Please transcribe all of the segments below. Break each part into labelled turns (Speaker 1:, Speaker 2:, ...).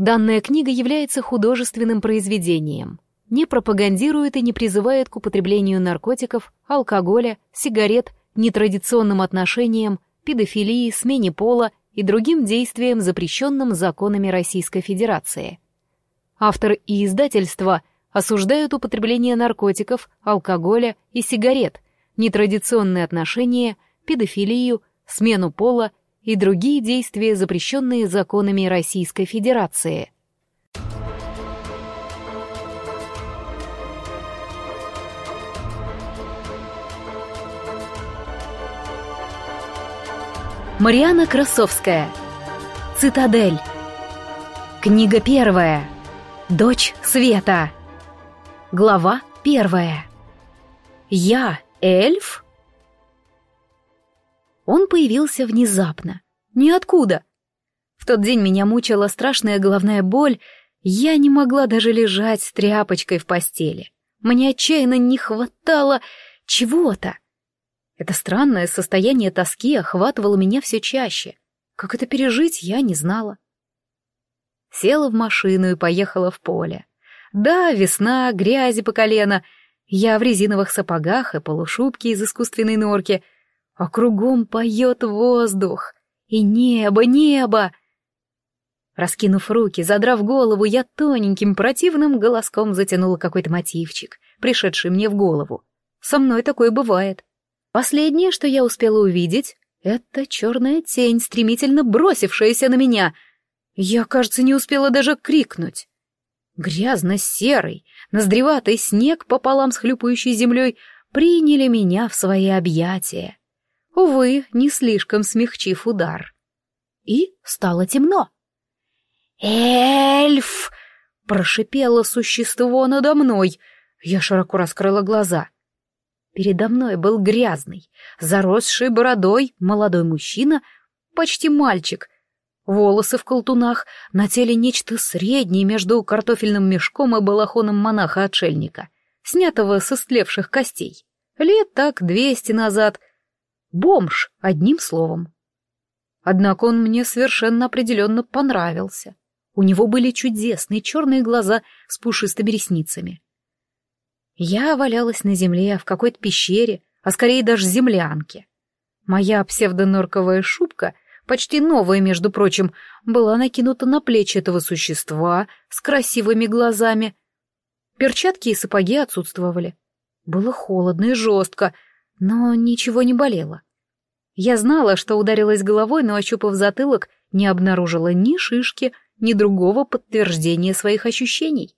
Speaker 1: Данная книга является художественным произведением, не пропагандирует и не призывает к употреблению наркотиков, алкоголя, сигарет, нетрадиционным отношениям, педофилии, смене пола и другим действиям, запрещенным законами Российской Федерации. Автор и издательство осуждают употребление наркотиков, алкоголя и сигарет, нетрадиционные отношения, педофилию, смену пола и другие действия, запрещенные законами Российской Федерации. Мариана Красовская. Цитадель. Книга первая. Дочь Света. Глава первая. Я эльф? Он появился внезапно. Ниоткуда. В тот день меня мучила страшная головная боль, я не могла даже лежать с тряпочкой в постели. Мне отчаянно не хватало чего-то. Это странное состояние тоски охватывало меня все чаще. Как это пережить, я не знала. Села в машину и поехала в поле. Да, весна, грязи по колено. Я в резиновых сапогах и полушубке из искусственной норки. А кругом поет воздух. И небо, небо! Раскинув руки, задрав голову, я тоненьким противным голоском затянула какой-то мотивчик, пришедший мне в голову. Со мной такое бывает. Последнее, что я успела увидеть, это черная тень, стремительно бросившаяся на меня. Я, кажется, не успела даже крикнуть. Грязно-серый, ноздреватый снег пополам с хлюпающей землей приняли меня в свои объятия. Увы, не слишком смягчив удар. И стало темно. «Эльф!» — прошипело существо надо мной. Я широко раскрыла глаза — Передо мной был грязный, заросший бородой молодой мужчина, почти мальчик. Волосы в колтунах, на теле нечто среднее между картофельным мешком и балахоном монаха-отшельника, снятого с истлевших костей. Лет так двести назад. Бомж, одним словом. Однако он мне совершенно определенно понравился. У него были чудесные черные глаза с пушистыми ресницами. Я валялась на земле, в какой-то пещере, а скорее даже землянке. Моя псевдонорковая шубка, почти новая, между прочим, была накинута на плечи этого существа с красивыми глазами. Перчатки и сапоги отсутствовали. Было холодно и жестко, но ничего не болело. Я знала, что ударилась головой, но, ощупав затылок, не обнаружила ни шишки, ни другого подтверждения своих ощущений.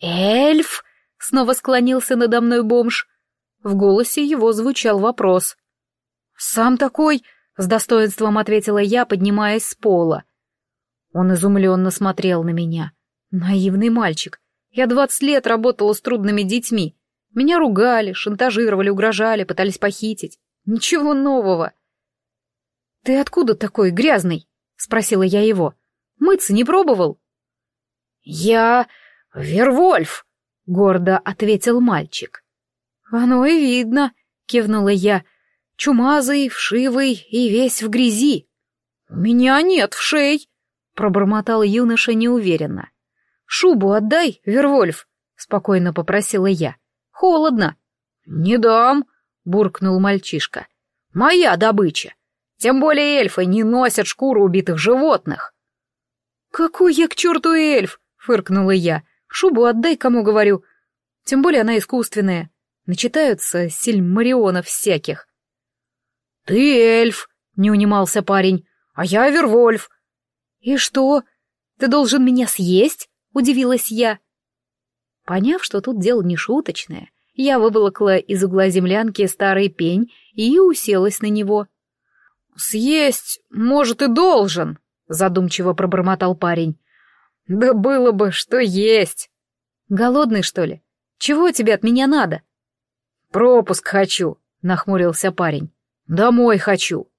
Speaker 1: «Эльф!» — снова склонился надо мной бомж. В голосе его звучал вопрос. «Сам такой?» — с достоинством ответила я, поднимаясь с пола. Он изумленно смотрел на меня. Наивный мальчик. Я двадцать лет работала с трудными детьми. Меня ругали, шантажировали, угрожали, пытались похитить. Ничего нового. «Ты откуда такой грязный?» — спросила я его. «Мыться не пробовал?» «Я...» «Вервольф!» — гордо ответил мальчик. «Оно и видно», — кивнула я, — «чумазый, вшивый и весь в грязи». «У меня нет вшей», — пробормотал юноша неуверенно. «Шубу отдай, Вервольф», — спокойно попросила я. «Холодно». «Не дам», — буркнул мальчишка. «Моя добыча. Тем более эльфы не носят шкуру убитых животных». «Какой я к черту эльф?» — фыркнула я. Шубу отдай, кому говорю. Тем более она искусственная. Начитаются сильмарионов всяких. «Ты эльф», — не унимался парень, — «а я Вервольф». «И что? Ты должен меня съесть?» — удивилась я. Поняв, что тут дело не шуточное, я выволокла из угла землянки старый пень и уселась на него. «Съесть, может, и должен», — задумчиво пробормотал парень. Да было бы, что есть. Голодный, что ли? Чего тебе от меня надо? Пропуск хочу, нахмурился парень. Домой хочу.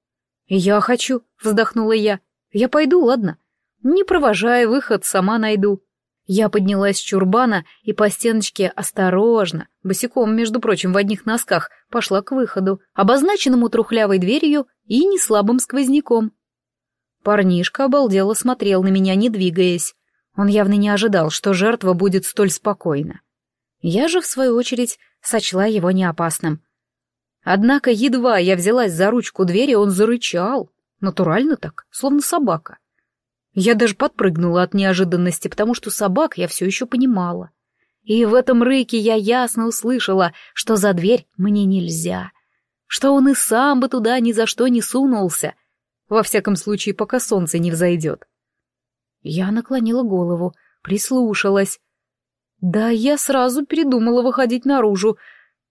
Speaker 1: Я хочу, вздохнула я. Я пойду, ладно? Не провожай, выход сама найду. Я поднялась с чурбана и по стеночке осторожно, босиком, между прочим, в одних носках, пошла к выходу, обозначенному трухлявой дверью и неслабым сквозняком. Парнишка обалдело смотрел на меня, не двигаясь. Он явно не ожидал, что жертва будет столь спокойна. Я же, в свою очередь, сочла его неопасным. Однако едва я взялась за ручку двери, он зарычал. Натурально так, словно собака. Я даже подпрыгнула от неожиданности, потому что собак я все еще понимала. И в этом рыке я ясно услышала, что за дверь мне нельзя, что он и сам бы туда ни за что не сунулся, во всяком случае, пока солнце не взойдет. Я наклонила голову, прислушалась. Да, я сразу передумала выходить наружу.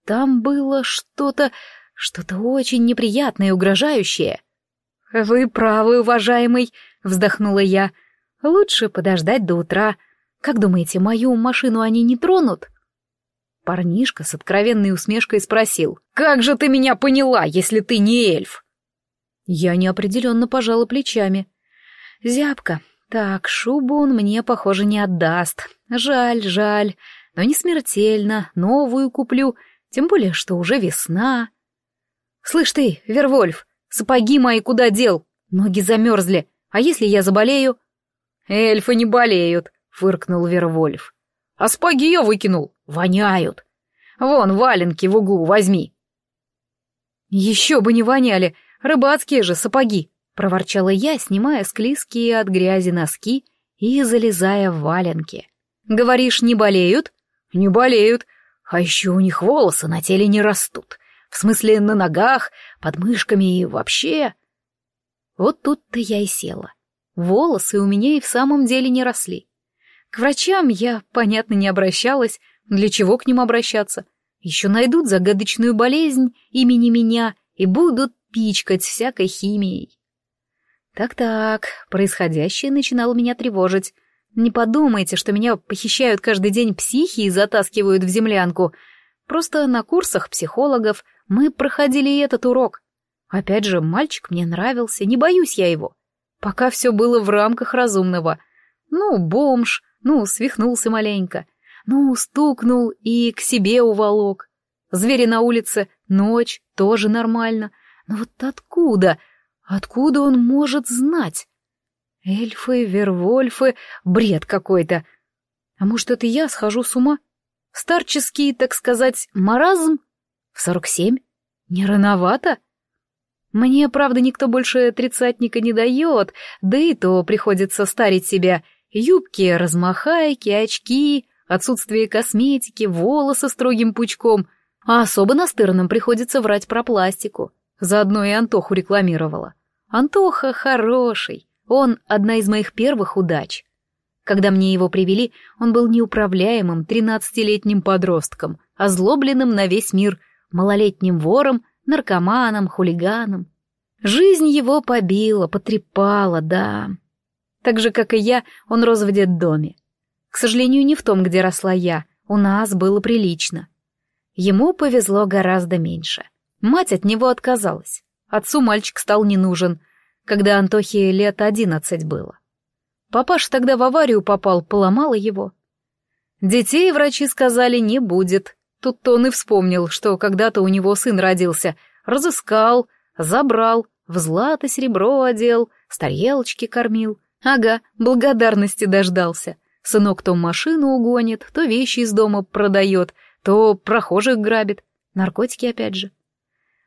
Speaker 1: Там было что-то, что-то очень неприятное и угрожающее. «Вы правы, уважаемый», — вздохнула я. «Лучше подождать до утра. Как думаете, мою машину они не тронут?» Парнишка с откровенной усмешкой спросил. «Как же ты меня поняла, если ты не эльф?» Я неопределенно пожала плечами. «Зябка, так, шубу он мне, похоже, не отдаст. Жаль, жаль, но не смертельно, новую куплю, тем более, что уже весна. Слышь ты, Вервольф, сапоги мои куда дел? Ноги замерзли, а если я заболею? Эльфы не болеют, фыркнул Вервольф. А сапоги я выкинул, воняют. Вон, валенки в углу возьми. Еще бы не воняли, рыбацкие же сапоги, проворчала я, снимая склизкие от грязи носки и залезая в валенки. «Говоришь, не болеют?» «Не болеют. А еще у них волосы на теле не растут. В смысле, на ногах, под мышками и вообще...» Вот тут-то я и села. Волосы у меня и в самом деле не росли. К врачам я, понятно, не обращалась. Для чего к ним обращаться? Еще найдут загадочную болезнь имени меня и будут пичкать всякой химией. Так-так, происходящее начинало меня тревожить. Не подумайте, что меня похищают каждый день психи и затаскивают в землянку. Просто на курсах психологов мы проходили этот урок. Опять же, мальчик мне нравился, не боюсь я его. Пока все было в рамках разумного. Ну, бомж, ну, свихнулся маленько. Ну, стукнул и к себе уволок. Звери на улице, ночь, тоже нормально. Но вот откуда? Откуда он может знать? Эльфы, вервольфы, бред какой-то. А может, это я схожу с ума? Старческий, так сказать, маразм? В сорок семь? Не рановато? Мне, правда, никто больше тридцатника не дает, да и то приходится старить себя. Юбки, размахайки, очки, отсутствие косметики, волосы строгим пучком. А особо настырным приходится врать про пластику. Заодно и Антоху рекламировала. Антоха хороший, он одна из моих первых удач. Когда мне его привели, он был неуправляемым тринадцатилетним подростком, озлобленным на весь мир, малолетним вором, наркоманом, хулиганом. Жизнь его побила, потрепала, да. Так же, как и я, он рос в детдоме. К сожалению, не в том, где росла я, у нас было прилично. Ему повезло гораздо меньше. Мать от него отказалась. Отцу мальчик стал не нужен, когда Антохе лет одиннадцать было. Папаша тогда в аварию попал, поломала его. Детей врачи сказали не будет. Тут-то он и вспомнил, что когда-то у него сын родился. Разыскал, забрал, в злато серебро одел, с тарелочки кормил. Ага, благодарности дождался. Сынок то машину угонит, то вещи из дома продает, то прохожих грабит. Наркотики опять же.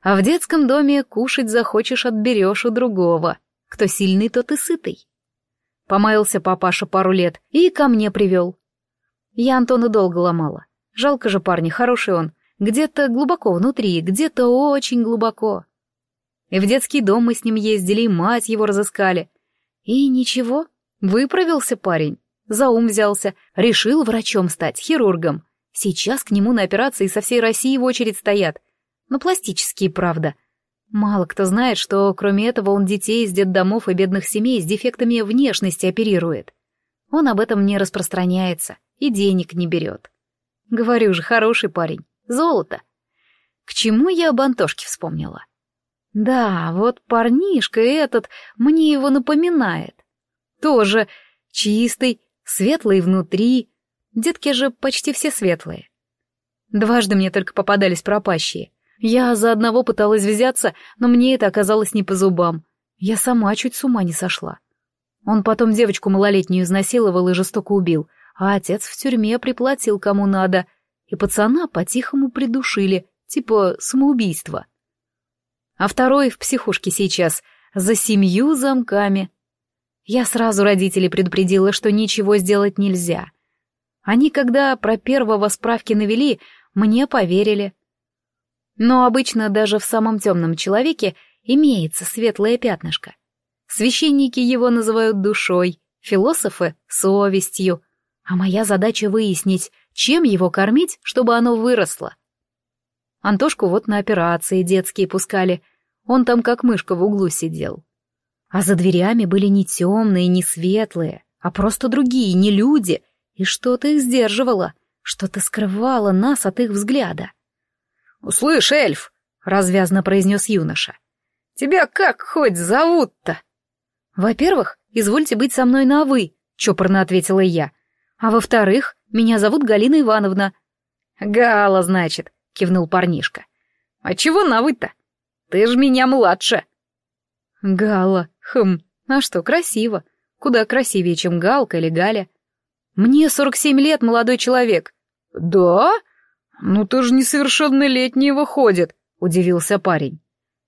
Speaker 1: А в детском доме кушать захочешь отберешь у другого. Кто сильный, тот и сытый. Помаялся папаша пару лет и ко мне привел. Я Антона долго ломала. Жалко же парня, хороший он. Где-то глубоко внутри, где-то очень глубоко. И в детский дом мы с ним ездили, и мать его разыскали. И ничего, выправился парень. За ум взялся, решил врачом стать, хирургом. Сейчас к нему на операции со всей России в очередь стоят — но пластические, правда. Мало кто знает, что кроме этого он детей из детдомов и бедных семей с дефектами внешности оперирует. Он об этом не распространяется и денег не берет. Говорю же, хороший парень. Золото. К чему я об Антошке вспомнила? Да, вот парнишка этот мне его напоминает. Тоже чистый, светлый внутри. Детки же почти все светлые. Дважды мне только попадались пропащие. Я за одного пыталась взяться, но мне это оказалось не по зубам. Я сама чуть с ума не сошла. Он потом девочку малолетнюю изнасиловал и жестоко убил, а отец в тюрьме приплатил кому надо, и пацана по-тихому придушили, типа самоубийство. А второй в психушке сейчас, за семью замками. Я сразу родителей предупредила, что ничего сделать нельзя. Они, когда про первого справки навели, мне поверили. Но обычно даже в самом темном человеке имеется светлое пятнышко. Священники его называют душой, философы — совестью, а моя задача выяснить, чем его кормить, чтобы оно выросло. Антошку вот на операции детские пускали, он там как мышка в углу сидел. А за дверями были не темные, не светлые, а просто другие, не люди, и что-то их сдерживало, что-то скрывало нас от их взгляда.
Speaker 2: «Услышь, эльф!» — развязно произнес юноша. «Тебя как хоть зовут-то?»
Speaker 1: «Во-первых, извольте быть со мной на «вы», — чопорно ответила я. «А во-вторых, меня зовут Галина Ивановна».
Speaker 2: «Гала, значит», — кивнул парнишка. «А чего на «вы»-то? Ты ж меня младше».
Speaker 1: «Гала, хм, а что, красиво. Куда красивее, чем Галка или Галя. Мне сорок семь лет, молодой человек».
Speaker 2: «Да? Ну ты же несовершеннолетний выходит», — удивился парень.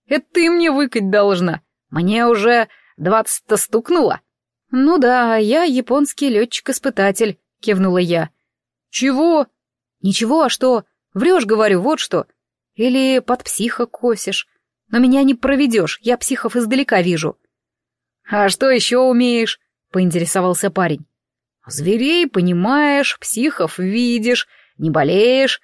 Speaker 2: «Это ты мне выкать должна. Мне уже двадцать-то стукнуло».
Speaker 1: «Ну да, я японский летчик-испытатель», — кивнула я.
Speaker 2: «Чего?»
Speaker 1: «Ничего, а что? Врешь, говорю, вот что. Или под психа косишь. Но меня не проведешь, я психов издалека вижу».
Speaker 2: «А что еще умеешь?» — поинтересовался парень. «Зверей понимаешь, психов видишь, не болеешь.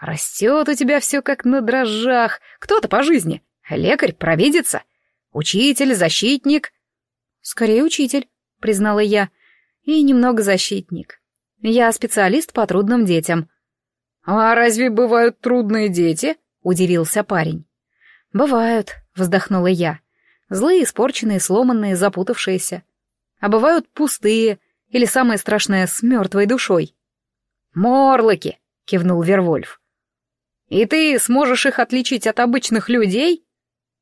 Speaker 2: Растет у тебя все как на дрожжах. Кто-то по жизни. Лекарь, провидится. Учитель, защитник».
Speaker 1: «Скорее учитель», — признала я. «И немного защитник. Я специалист по трудным детям».
Speaker 2: «А разве бывают трудные дети?» — удивился парень.
Speaker 1: «Бывают», — вздохнула я. «Злые, испорченные, сломанные, запутавшиеся. А бывают пустые, или самое страшное, с мертвой душой».
Speaker 2: «Морлоки», — кивнул Вервольф. «И ты сможешь их отличить от обычных людей?»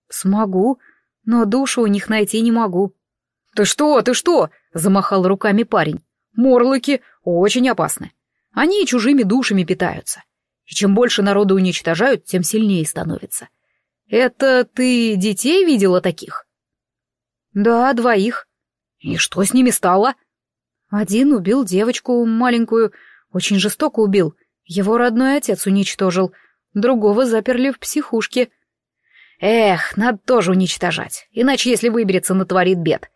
Speaker 1: «Смогу, но душу у них найти не могу».
Speaker 2: «Ты что, ты что?» — замахал руками парень. «Морлоки очень опасны. Они чужими душами питаются. И чем больше народу уничтожают, тем сильнее становится. «Это ты детей видела таких?»
Speaker 1: «Да, двоих».
Speaker 2: «И что с ними стало?»
Speaker 1: «Один убил девочку маленькую, очень жестоко убил. Его родной отец уничтожил. Другого заперли в психушке».
Speaker 2: «Эх, надо тоже уничтожать, иначе, если выберется, натворит бед.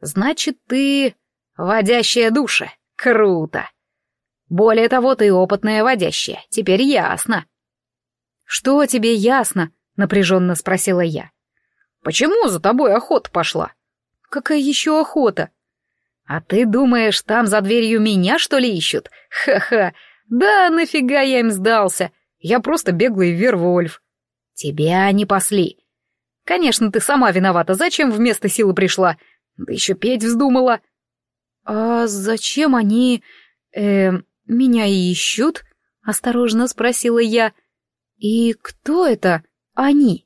Speaker 2: Значит, ты водящая душа. Круто. Более того, ты опытная водящая. Теперь ясно».
Speaker 1: «Что тебе ясно?» — напряженно спросила я.
Speaker 2: «Почему за тобой охота пошла?»
Speaker 1: «Какая еще охота?»
Speaker 2: «А ты думаешь, там за дверью меня, что ли, ищут? Ха-ха! Да нафига я им сдался? Я просто беглый Вервольф. Тебя они пасли. Конечно, ты сама виновата. Зачем вместо силы пришла? Да еще петь вздумала».
Speaker 1: «А зачем они... э меня ищут?» — осторожно спросила я. «И кто это?» они.